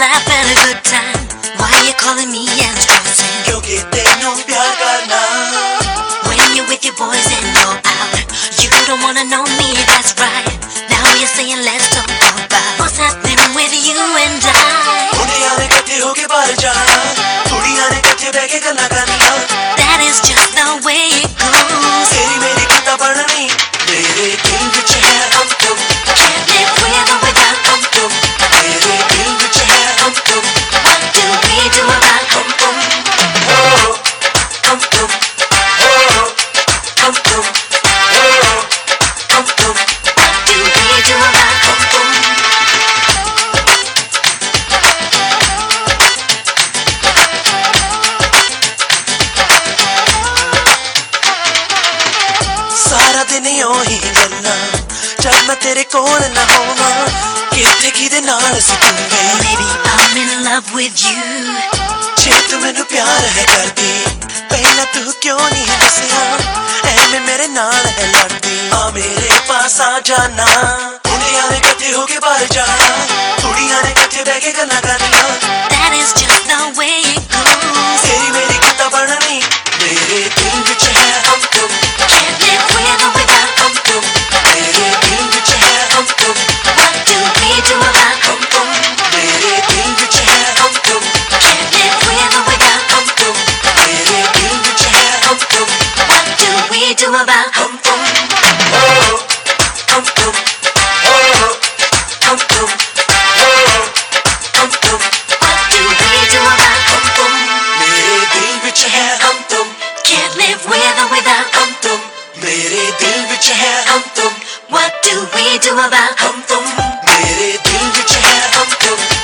laugh and a good time. Why you calling me and stressing? When you're with your boys and you're out, you don't wanna know me, that's right. Now you're saying let's talk about what's happening with you and I. ਸਾਰਾ ਦਿਨ ਉਹੀ ਗੱਲਾਂ ਜਦ ਮੈਂ ਤੇਰੇ ਕੋਲ ਨਾ ਹੋਵਾਂ। ਕਿੱਥੇ ਕਿਹਦੇ ਨਾਲ ਸੀ ਤੂੰ ਵੇ Maybe I'm in love with you. ਜੇ ਤੂੰ ਮੈਨੂੰ ਪਿਆਰ ਹੈ ਕਰਦੀ ਪਹਿਲਾਂ ਤੂੰ ਕਿਉਂ ਨਹੀਂ ਦੱਸਿਆ ਐਵੇਂ ਮੇਰੇ ਨਾਲ ਹੈ ਲੜਦੀ। ਆ ਮੇਰੇ ਪਾਸ ਆ ਜਾਣਾ। ਮੁੰਡਿਆਂ ਨੇ ਇਕੱਠੇ ਹੋ ਕੇ ਬਾਹਰ ਜਾਣਾ। ਕੁੜੀਆਂ ਨੇ ਇਕੱਠੇ ਬਹਿ ਕੇ ਗੱਲਾਂ ਕਰਨੀਆਂ। live with or without. Hum tum mere dil vich hai. Hum tum what do we do about? Hum tum mere dil vich hai. Hum tum.